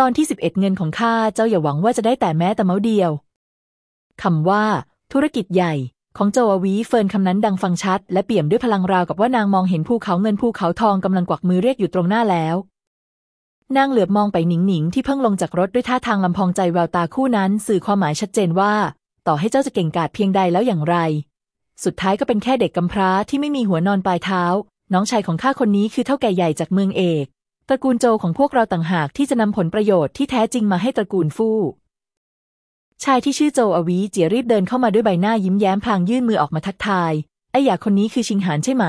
ตอนที่สิบเอ็ดเงินของข้าเจ้าอย่าหวังว่าจะได้แต่แม้แต่เมาเดียวคำว่า ธุรกิจใหญ่ ของโจอาวีเฟิร์นคำนั้นดังฟังชัด และเปี่ยมด้วยพลังราวกับว่านางมองเห็นภูเขาเงินภูเขาทองกำลังกวักมือเรียกอยู่ตรงหน้าแล้วนางเหลือบมองไปหนิงหนิงที่เพิ่งลงจากรถด้วยท่าทางลำพองใจแววตาคู่นั้น สื่อความหมายชัดเจนว่า ต่อให้เจ้าจะเก่งกาจเพียงใดแล้วอย่างไร สุดท้ายก็เป็นแค่เด็กกำพร้าที่ไม่มีหัวนอนปลายเท้า น้องชายของข้าคนนี้คือเท่าแก่ใหญ่จากเมืองเอก ตระกูลโจของพวกเราต่างหากที่จะนำผลประโยชน์ที่แท้จริงมาให้ตระกูลฟู่ชายที่ชื่อโจอวีเจียรีบเดินเข้ามาด้วยใบหน้ายิ้มแย้มพลางยื่นมือออกมาทักทาย ไอ้อยากคนนี้คือชิงหานใช่ไหม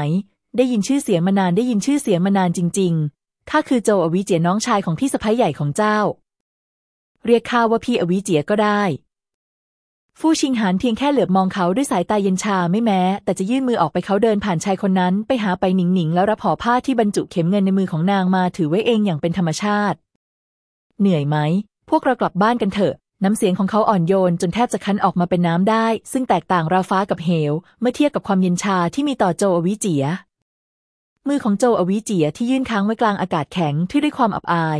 ได้ยินชื่อเสียงมานานได้ยินชื่อเสียงมานานจริง ๆ ข้าคือโจอวีเจียน้องชายของพี่สะพ้ยใหญ่ของเจ้า เรียกข้าว่าพี่อวีเจียก็ได้ ฟู่ชิงหานเพียงแค่เหลือบมองเขาด้วยสายตาเย็นชาไม่แม้ แต่จะยื่นมือออกไปเขาเดินผ่านชายคนนั้น ไปหาไปหนิงหนิงแล้วรับห่อผ้าที่บรรจุเข็มเงินในมือของนางมาถือไว้เองอย่างเป็นธรรมชาติ เหนื่อยไหม พวกเรากลับบ้านกันเถอะ น้ำเสียงของเขาอ่อนโยนจนแทบจะคั้นออกมาเป็นน้ำได้ ซึ่งแตกต่างราวฟ้ากับเหว เมื่อเทียบกับความเย็นชาที่มีต่อโจอวิเจียมือของโจอวิเจียที่ยื่นค้างไว้กลางอากาศแข็งที่ด้วยความอับอาย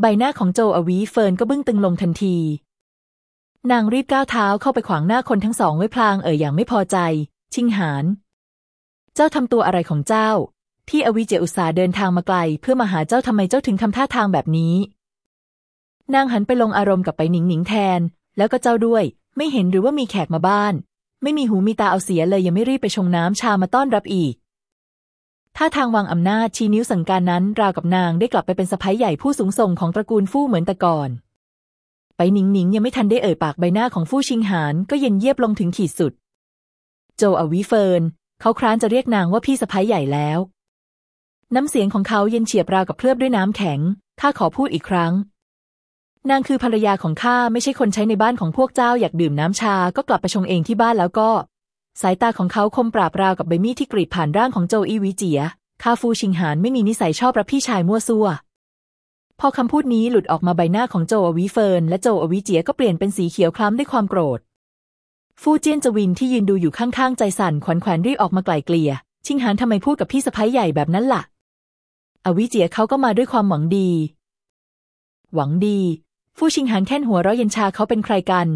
ใบหน้าของโจอวีเฟิร์นก็บึ้งตึงลงทันที นางรีบก้าวเท้าเข้าไปขวางหน้าคนทั้งสองไว้พลางเอ่ยอย่างไม่พอใจ ชิงหาน เจ้าทำตัวอะไรของเจ้า ที่อวิเจอุตสาเดินทางมาไกล เพื่อมาหาเจ้าทำไมเจ้าถึงทำท่าทางแบบนี้ นางหันไปลงอารมณ์กับไปหนิงหนิงแทน แล้วก็เจ้าด้วย ไม่เห็นหรือว่ามีแขกมาบ้าน ไม่มีหูมีตาเอาเสียเลยยังไม่รีบไปชงน้ำชามาต้อนรับอีกท่าทางวางอำนาจชี้นิ้วสั่งการนั้นราวกับนางได้กลับไปเป็นสะพ้ยใหญ่ผู้สูงส่งของตระกูลฟู่เหมือนแต่ก่อน ไปหนิงหนิงยังไม่ทันได้เอ่ยปากใบหน้าของฟู่ชิงหานก็เย็นเยียบลงถึงขีดสุด โจอวิเฟิร์นเขาคร้านจะเรียกนางว่าพี่สะใภ้ใหญ่แล้ว น้ำเสียงของเขาเย็นเฉียบราวกับเคลือบด้วยน้ำแข็งข้าขอพูดอีกครั้ง นางคือภรรยาของข้าไม่ใช่คนใช้ในบ้านของพวกเจ้าอยากดื่มน้ำชาก็กลับไปชงเองที่บ้านแล้วก็ สายตาของเขาคมปลาบราวกับใบมีดที่กรีดผ่านร่างของโจอีวิเจียข้าฟูชิงหานไม่มีนิสัยชอบรับพี่ชายมั่วซั่ว พอคำพูดนี้หลุดออกมาใบหน้าของโจอวิเฟิร์นและโจอวิเจียก็เปลี่ยนเป็นสีเขียวคล้ำด้วยความโกรธ ฟูเจียนจวินที่ยืนดูอยู่ข้างๆ ใจสั่นขวัญแขวนรีบออกมาไกล่เกลี่ย ชิงหานทำไมพูดกับพี่สะพ้ายใหญ่แบบนั้นล่ะ อวิเจียเขาก็มาด้วยความหวังดี หวังดี ฟูชิงหานแค่นหัวเราะเย็นชาเขาเป็นใครกัน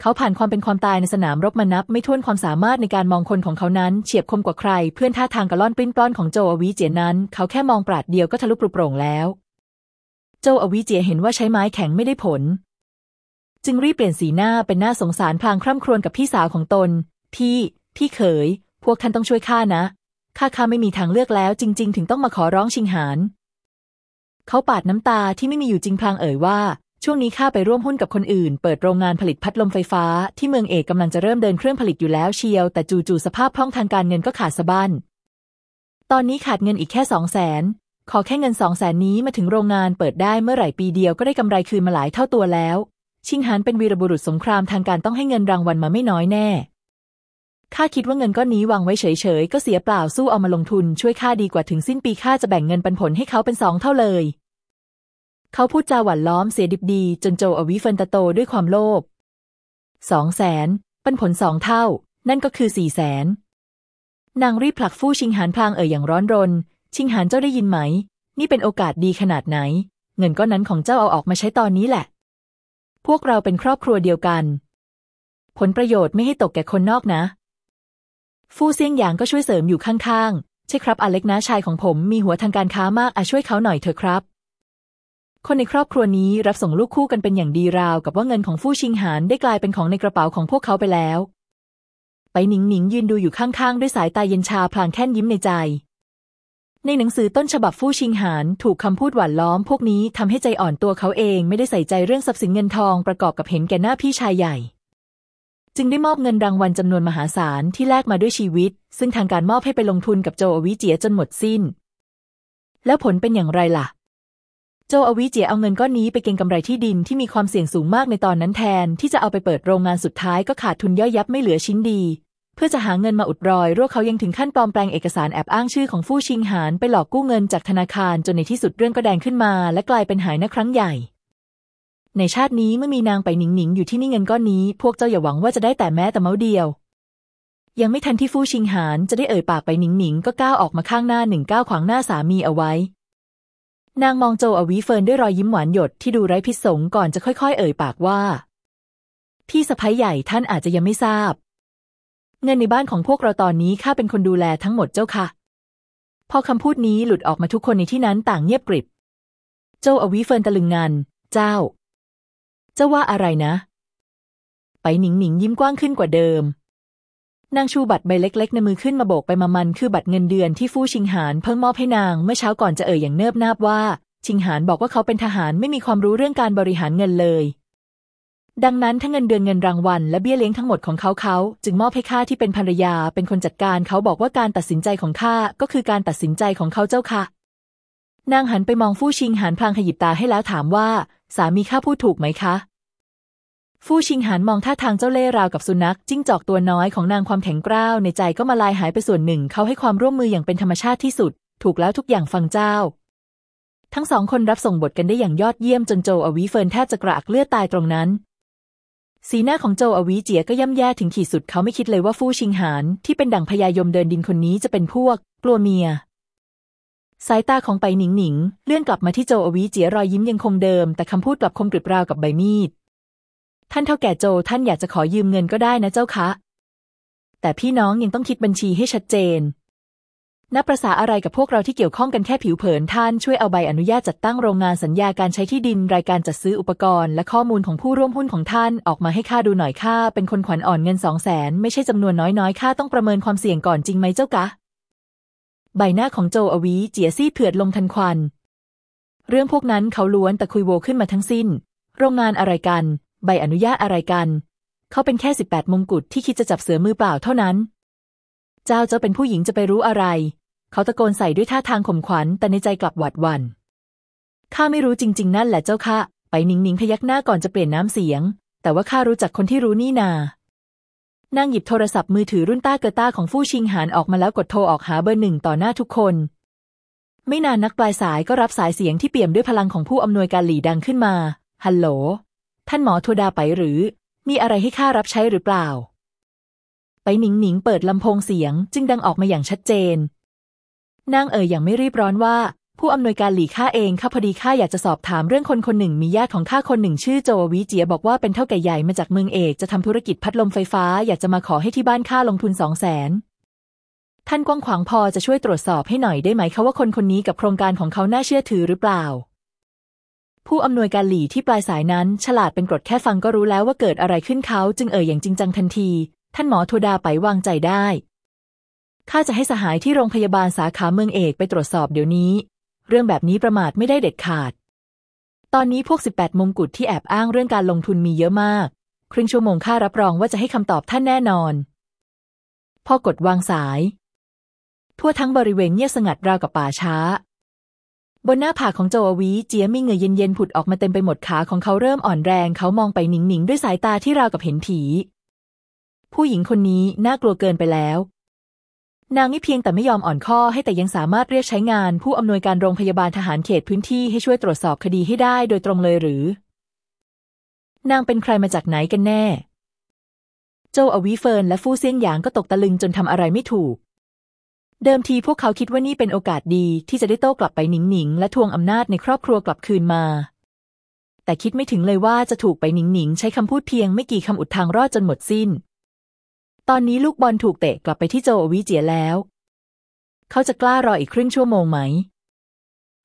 เขาผ่านความเป็นความตายในสนามรบมานับ ไม่ถ้วนความสามารถในการมองคนของเขานั้น เฉียบคมกว่าใคร เพื่อนท่าทางกระล่อนปิ้นปล้อนของโจอวิเจียนั้น เขาแค่มองปราดเดียวก็ทะลุปลุกโปร่งแล้ว โจอวิเจียเห็นว่าใช้ไม้แข็งไม่ได้ผล จึงรีบเปลี่ยนสีหน้าเป็นหน้าสงสารพลางคร่ำครวญกับพี่สาวของตน พี่ พี่เขย พวกท่านต้องช่วยข้านะ ข้าข้าไม่มีทางเลือกแล้ว จริง ๆ ถึงต้องมาขอร้องชิงหานเขาปาดน้ำตาที่ไม่มีอยู่จริงพลางเอ่ยว่า ช่วงนี้ข้าไปร่วมหุ้นกับคนอื่น เปิดโรงงานผลิตพัดลมไฟฟ้า ที่เมืองเอกกำลังจะเริ่มเดินเครื่องผลิตอยู่แล้วเชียว แต่จู่ๆสภาพคล่องทางการเงินก็ขาดสะบั้นตอนนี้ขาดเงินอีกแค่สองแสน ขอแค่เงินสองแสนนี้มาถึงโรงงานเปิดได้เมื่อไหร่ปีเดียวก็ได้กำไรคืนมาหลายเท่าตัวแล้ว ชิงหานเป็นวีรบุรุษสงครามทางการต้องให้เงินรางวัลมาไม่น้อยแน่ข้าคิดว่าเงินก้อนนี้วางไว้เฉยๆ ก็เสียเปล่าสู้เอามาลงทุนช่วยข้าดีกว่าถึงสิ้นปีข้าจะแบ่งเงินปันผลให้เขาเป็นสองเท่าเลย เขาพูดจาหวานล้อมเสียดิบดี จนโจอวิเฟินตาโตด้วยความโลภสองแสนปันผลสองเท่า นั่นก็คือสี่แสนนางรีบผลักฟู่ชิงหานพลางเอ่ยอย่างร้อนรน ชิงหานเจ้าได้ยินไหม นี่เป็นโอกาสดีขนาดไหน เงินก้อนนั้นของเจ้าเอาออกมาใช้ตอนนี้แหละ พวกเราเป็นครอบครัวเดียวกัน ผลประโยชน์ไม่ให้ตกแก่คนนอกนะ ฟู่เซียงหยางก็ช่วยเสริมอยู่ข้างๆ ใช่ครับอเล็กนะชายของผมมีหัวทางการค้ามากอาช่วยเขาหน่อยเถอะครับ คนในครอบครัวนี้รับส่งลูกคู่กันเป็นอย่างดีราว กับว่าเงินของฟู่ชิงหานได้กลายเป็นของในกระเป๋าของพวกเขาไปแล้ว ไปหนิงหนิงยืนดูอยู่ข้างๆ ด้วยสายตาเย็นชาพลางแค่นยิ้มในใจ ในหนังสือต้นฉบับฟู่ชิงหานถูกคำพูดหวานล้อมพวกนี้ทำให้ใจอ่อนตัวเขาเองไม่ได้ใส่ใจเรื่องทรัพย์สินเงินทองประกอบกับเห็นแก่หน้าพี่ชายใหญ่ จึงได้มอบเงินรางวัลจำนวนมหาศาลที่แลกมาด้วยชีวิต ซึ่งทางการมอบให้ไปลงทุนกับโจอวิเจียจนหมดสิ้น แล้วผลเป็นอย่างไรล่ะ โจอวิเจียเอาเงินก้อนนี้ไปเก็งกำไรที่ดินที่มีความเสี่ยงสูงมากในตอนนั้นแทนที่จะเอาไปเปิดโรงงานสุดท้ายก็ขาดทุนย่อยยับไม่เหลือชิ้นดี พื่อจะหาเงินมาอุดรอยรั่วเขายังถึงขั้นปลอมแปลงเอกสารแอบอ้างชื่อของฟู่ชิงหานไปหลอกกู้เงินจากธนาคารจนในที่สุดเรื่องก็แดงขึ้นมา และกลายเป็นหายนะครั้งใหญ่ ในชาตินี้เมื่อมีนางไปหนิงหนิงอยู่ที่นี่เงินก้อนนี้ พวกเจ้าอย่าหวังว่าจะได้แต่แม้แต่เมาเดียว ยังไม่ทันที่ฟู่ชิงหานจะได้เอ่ยปากไปหนิงหนิงก็ก้าวออกมาข้างหน้าหนึ่งก้าวขวางหน้าสามีเอาไว้ นางมองโจอวีเฟินด้วยรอยยิ้มหวานหยดที่ดูไร้พิษสงก่อนจะค่อย ๆ เอ่ยปากว่า พี่สะพ้ยใหญ่ท่านอาจจะยังไม่ทราบ เงินในบ้านของพวกเราตอนนี้ข้าเป็นคนดูแลทั้งหมดเจ้าค่ะ พอคำพูดนี้หลุดออกมาทุกคนในที่นั้นต่างเงียบกริบโจอวีเฟินตะลึงงันเจ้า เจ้าว่าอะไรนะ ไปหนิงหนิงยิ้มกว้างขึ้นกว่าเดิม นางชูบัตรใบเล็ก ๆ ในมือขึ้นมาโบกไปมามันคือบัตรเงินเดือนที่ฟู่ชิงหานเพิ่งมอบให้นางเมื่อเช้าก่อนจะเอ่ยอย่างเนิบนาบว่า ชิงหานบอกว่าเขาเป็นทหารไม่มีความรู้เรื่องการบริหารเงินเลย ดังนั้นทั้งเงินเดือนเงินรางวัลและเบี้ยเลี้ยงทั้งหมดของเขาเขา จึงมอบให้ข้าที่เป็นภรรยาเป็นคนจัดการเขาบอกว่าการตัดสินใจของข้าก็คือการตัดสินใจของเขาเจ้าค่ะ นางหันไปมองฟู่ชิงหานพลางขยิบตาให้แล้วถามว่า สามีข้าพูดถูกไหมคะฟู่ชิงหานมองท่าทางเจ้าเล่ห์ราวกับสุนัขจิ้งจอกตัวน้อยของนางความแข็งกร้าวในใจก็มาลายหายไปส่วนหนึ่งเขาให้ความร่วมมืออย่างเป็นธรรมชาติที่สุด ถูกแล้วทุกอย่างฟังเจ้า ทั้งสองคนรับส่งบทกันได้อย่างยอดเยี่ยมจนโจอวีเฟิร์นแทบจะกระอักเลือดตายตรงนั้น สีหน้าของโจอวีเจียก็ย่ำแย่ถึงขีดสุดเขาไม่คิดเลยว่าฟู่ชิงหานที่เป็นดั่งพญายมเดินดินคนนี้จะเป็นพวก กลัวเมีย สายตาของไปหนิงหนิง เลื่อนกลับมาที่โจอวีเจียรอยยิ้มยังคงเดิม แต่คำพูดกลับคมกริบราวกับใบมีด ท่านเท่าแก่โจท่านอยากจะขอยืมเงินก็ได้นะเจ้าคะ แต่พี่น้องยังต้องคิดบัญชีให้ชัดเจน นับประษาอะไรกับพวกเราที่เกี่ยวข้องกันแค่ผิวเผินท่านช่วยเอาใบอนุญาตจัดตั้งโรงงานสัญญาการใช้ที่ดิน รายการจัดซื้ออุปกรณ์ และข้อมูลของผู้ร่วมหุ้นของท่านออกมาให้ข้าดูหน่อยข้าเป็นคนขวัญอ่อนเงินสองแสนไม่ใช่จำนวนน้อยๆข้าต้องประเมินความเสี่ยงก่อนจริงไหมเจ้ากะ ใบหน้าของโจอวีเจียซี่เผือดลงทันควัน เรื่องพวกนั้นเขาล้วนแต่คุยโวขึ้นมาทั้งสิ้น โรงงานอะไรกัน ใบอนุญาตอะไรกัน เขาเป็นแค่สิบแปดมงกุฎที่คิดจะจับเสือมือเปล่าเท่านั้น เจ้าเจ้าเป็นผู้หญิงจะไปรู้อะไร เขาตะโกนใส่ด้วยท่าทางข่มขวัญ แต่ในใจกลับหวาดหวัน่นข้าไม่รู้จริง ๆ นั่นแหละเจ้าค่ะ ไปนิ่งๆพยักหน้าก่อนจะเปลี่ยนน้ำเสียง แต่ว่าข้ารู้จักคนที่รู้นี่นา นางหยิบโทรศัพท์มือถือรุ่นต้าเกอต้าของฟู่ชิงหานออกมาแล้วกดโทรออกหาเบอร์หนึ่งต่อหน้าทุกคน ไม่นานนักปลายสายก็รับสายเสียงที่เปี่ยมด้วยพลังของผู้อำนวยการหลี่ดังขึ้นมา ฮัลโหล ท่านหมอโทดาไปหรือ มีอะไรให้ข้ารับใช้หรือเปล่า ไปหนิงหนิงเปิดลำโพงเสียง จึงดังออกมาอย่างชัดเจน นางเอ่ยอย่างไม่รีบร้อนว่า ผู้อำนวยการหลี่ข้าเองข้าพอดีข้าอยากจะสอบถามเรื่องคนคนหนึ่งมีญาติของข้าคนหนึ่งชื่อโจววิเจียบอกว่าเป็นเท่าแก่ใหญ่มาจากเมืองเอกจะทำธุรกิจพัดลมไฟฟ้าอยากจะมาขอให้ที่บ้านข้าลงทุนสองแสนท่านกว้างขวางพอจะช่วยตรวจสอบให้หน่อยได้ไหมคะว่าคนคนนี้กับโครงการของเขาน่าเชื่อถือหรือเปล่า ผู้อำนวยการหลี่ที่ปลายสายนั้น ฉลาดเป็นกรดแค่ฟังก็รู้แล้วว่าเกิดอะไรขึ้นเขาจึงเอ่ยอย่างจริงจังทันที ท่านหมอโทดาไปวางใจได้ ข้าจะให้สหายที่โรงพยาบาลสาขาเมืองเอกไปตรวจสอบเดี๋ยวนี้ เรื่องแบบนี้ประมาทไม่ได้เด็ดขาด ตอนนี้พวก 18 มงกุฎที่แอบอ้างเรื่องการลงทุนมีเยอะมาก ครึ่งชั่วโมงข้ารับรองว่าจะให้คำตอบท่านแน่นอน พอกดวางสาย ทั่วทั้งบริเวณเงียบสงัดราวกับป่าช้า บนหน้าผากของโจอวีเจียมีเหงื่อเย็นๆผุดออกมาเต็มไปหมดขาของเขาเริ่มอ่อนแรงเขามองไปหนิงๆด้วยสายตาที่ราวกับเห็นผีผู้หญิงคนนี้น่ากลัวเกินไปแล้ว นางไม่เพียงแต่ไม่ยอมอ่อนข้อให้แต่ยังสามารถเรียกใช้งานผู้อำนวยการโรงพยาบาลทหารเขตพื้นที่ให้ช่วยตรวจสอบคดีให้ได้โดยตรงเลยหรือ นางเป็นใครมาจากไหนกันแน่โจอวีเฟินและฟู่เซียงหยางก็ตกตะลึงจนทำอะไรไม่ถูก เดิมทีพวกเขาคิดว่านี่เป็นโอกาสดีที่จะได้โต้กลับไปหนิงหนิงและทวงอำนาจในครอบครัวกลับคืนมา แต่คิดไม่ถึงเลยว่าจะถูกไปหนิงหนิงใช้คำพูดเพียงไม่กี่คำอุดทางรอดจนหมดสิ้น ตอนนี้ลูกบอลถูกเตะกลับไปที่โจอวิเจียแล้ว เขาจะกล้ารออีกครึ่งชั่วโมงไหม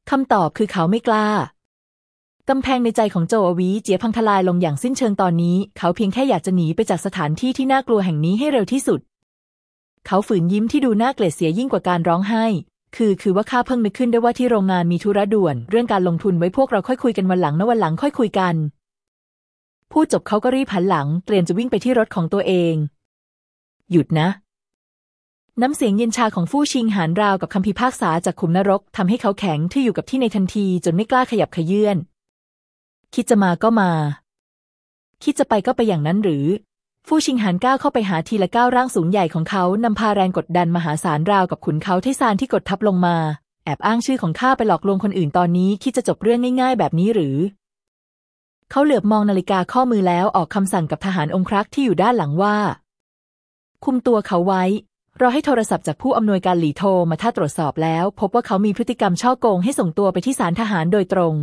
คำตอบคือเขาไม่กล้ากำแพงในใจของโจอวีเจียพังทลายลงอย่างสิ้นเชิงตอนนี้ เขาเพียงแค่อยากจะหนีไปจากสถานที่ที่น่ากลัวแห่งนี้ให้เร็วที่สุด เขาฝืนยิ้มที่ดูน่าเกลียดเสียยิ่งกว่าการร้องไห้ คือคือว่าข้าเพิ่งนึกขึ้นได้ว่าที่โรงงานมีธุระด่วน เรื่องการลงทุนไว้พวกเราค่อยคุยกันวันหลังนะวันหลังค่อยคุยกัน พูดจบเขาก็รีบหันหลัง เตรียมจะวิ่งไปที่รถของตัวเอง หยุดนะ น้ำเสียงเย็นชาของฟู่ชิงหานราวกับคำพิพากษาจากขุมนรกทำให้เขาแข็งที่อยู่กับที่ในทันทีจนไม่กล้าขยับขยื่นคิดจะมาก็มา คิดจะไปก็ไปอย่างนั้นหรือ ฟู่ชิงหานก้าวเข้าไปหาทีละก้าวร่างสูงใหญ่ของเขานำพาแรงกดดันมหาศาลราวกับขุนเขาเทซานที่กดทับลงมา แอบอ้างชื่อของข้าไปหลอกลวงคนอื่นตอนนี้ คิดจะจบเรื่องง่ายๆ แบบนี้หรือ เขาเหลือบมองนาฬิกาข้อมือแล้วออกคำสั่งกับทหารองครักษ์ที่อยู่ด้านหลังว่า คุมตัวเขาไว้ เราให้โทรศัพท์จากผู้อำนวยการหลีโทรมาถ้าตรวจสอบแล้ว พบว่าเขามีพฤติกรรมช่อโกงให้ส่งตัวไปที่ศาลทหารโดยตรง